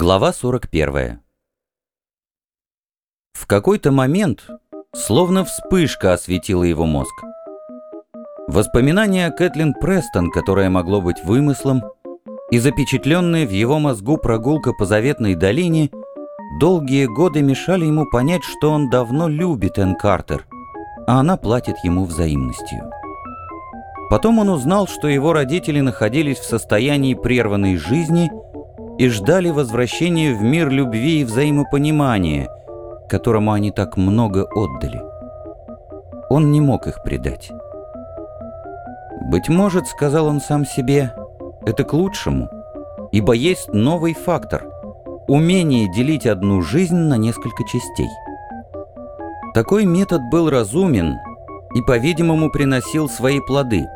Глава 41 В какой-то момент словно вспышка осветила его мозг. Воспоминание о Кэтлин Престон, которое могло быть вымыслом, и запечатленная в его мозгу прогулка по заветной долине долгие годы мешали ему понять, что он давно любит Энн Картер, а она платит ему взаимностью. Потом он узнал, что его родители находились в состоянии прерванной жизни – и ждали возвращения в мир любви и взаимопонимания, которому они так много отдали. Он не мог их предать. «Быть может, — сказал он сам себе, — это к лучшему, ибо есть новый фактор — умение делить одну жизнь на несколько частей». Такой метод был разумен и, по-видимому, приносил свои плоды,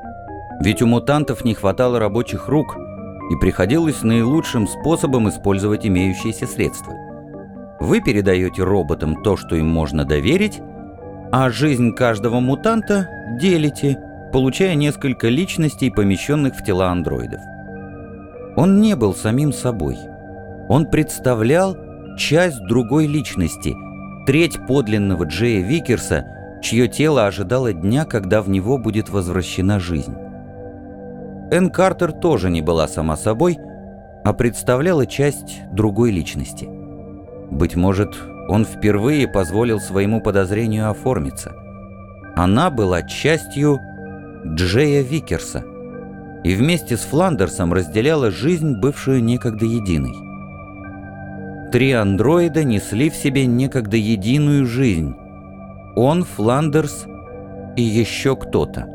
ведь у мутантов не хватало рабочих рук — и приходилось наилучшим способом использовать имеющиеся средства. Вы передаете роботам то, что им можно доверить, а жизнь каждого мутанта делите, получая несколько личностей, помещенных в тела андроидов. Он не был самим собой. Он представлял часть другой личности, треть подлинного Джея Викерса, чье тело ожидало дня, когда в него будет возвращена жизнь. Энн Картер тоже не была сама собой, а представляла часть другой личности. Быть может, он впервые позволил своему подозрению оформиться. Она была частью Джея Викерса и вместе с Фландерсом разделяла жизнь, бывшую некогда единой. Три андроида несли в себе некогда единую жизнь. Он, Фландерс и еще кто-то.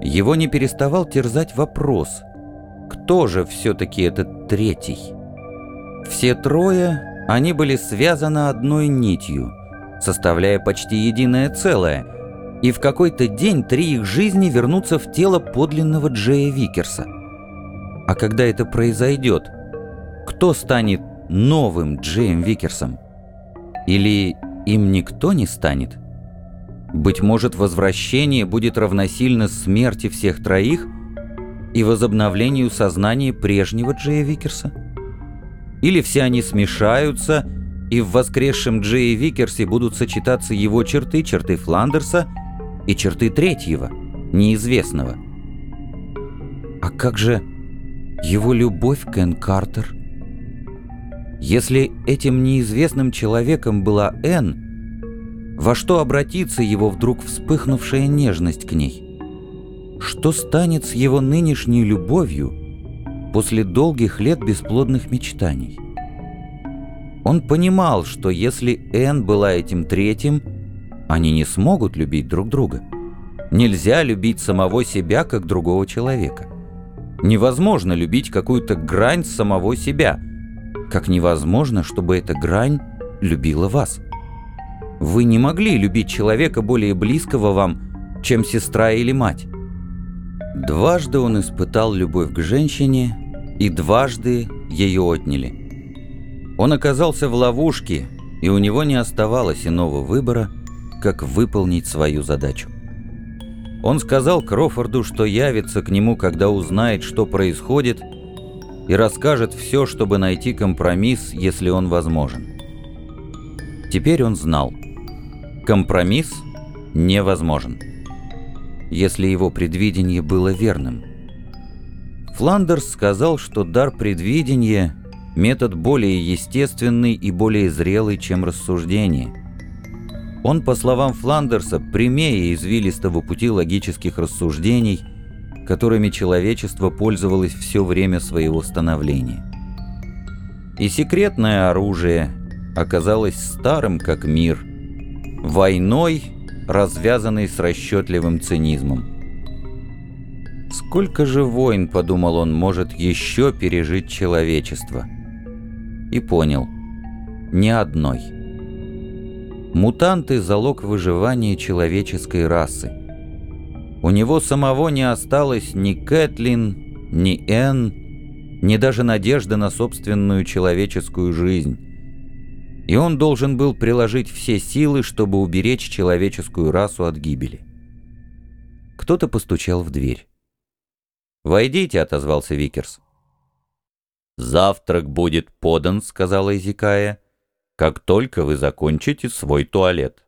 Его не переставал терзать вопрос, кто же все-таки этот третий? Все трое, они были связаны одной нитью, составляя почти единое целое, и в какой-то день три их жизни вернутся в тело подлинного Джея Викерса. А когда это произойдет, кто станет новым Джеем Викерсом? Или им никто не станет? Быть может, возвращение будет равносильно смерти всех троих и возобновлению сознания прежнего Джея Викерса? Или все они смешаются, и в воскресшем Джее Викерсе будут сочетаться его черты, черты Фландерса и черты третьего, неизвестного? А как же его любовь к Энн Картер? Если этим неизвестным человеком была Энн, во что обратится его вдруг вспыхнувшая нежность к ней? Что станет с его нынешней любовью после долгих лет бесплодных мечтаний? Он понимал, что если Энн была этим третьим, они не смогут любить друг друга. Нельзя любить самого себя, как другого человека. Невозможно любить какую-то грань самого себя, как невозможно, чтобы эта грань любила вас. Вы не могли любить человека более близкого вам, чем сестра или мать. Дважды он испытал любовь к женщине, и дважды ее отняли. Он оказался в ловушке, и у него не оставалось иного выбора, как выполнить свою задачу. Он сказал Крофорду, что явится к нему, когда узнает, что происходит, и расскажет все, чтобы найти компромисс, если он возможен. Теперь он знал – Компромисс невозможен, если его предвидение было верным. Фландерс сказал, что дар предвидения – метод более естественный и более зрелый, чем рассуждение. Он, по словам Фландерса, прямее извилистого пути логических рассуждений, которыми человечество пользовалось все время своего становления. И секретное оружие оказалось старым как мир – Войной, развязанной с расчетливым цинизмом. Сколько же войн, подумал он, может еще пережить человечество? И понял, ни одной. Мутанты – залог выживания человеческой расы. У него самого не осталось ни Кэтлин, ни Энн, ни даже надежды на собственную человеческую жизнь и он должен был приложить все силы, чтобы уберечь человеческую расу от гибели. Кто-то постучал в дверь. «Войдите», — отозвался Викерс. «Завтрак будет подан», — сказала Изикая, — «как только вы закончите свой туалет».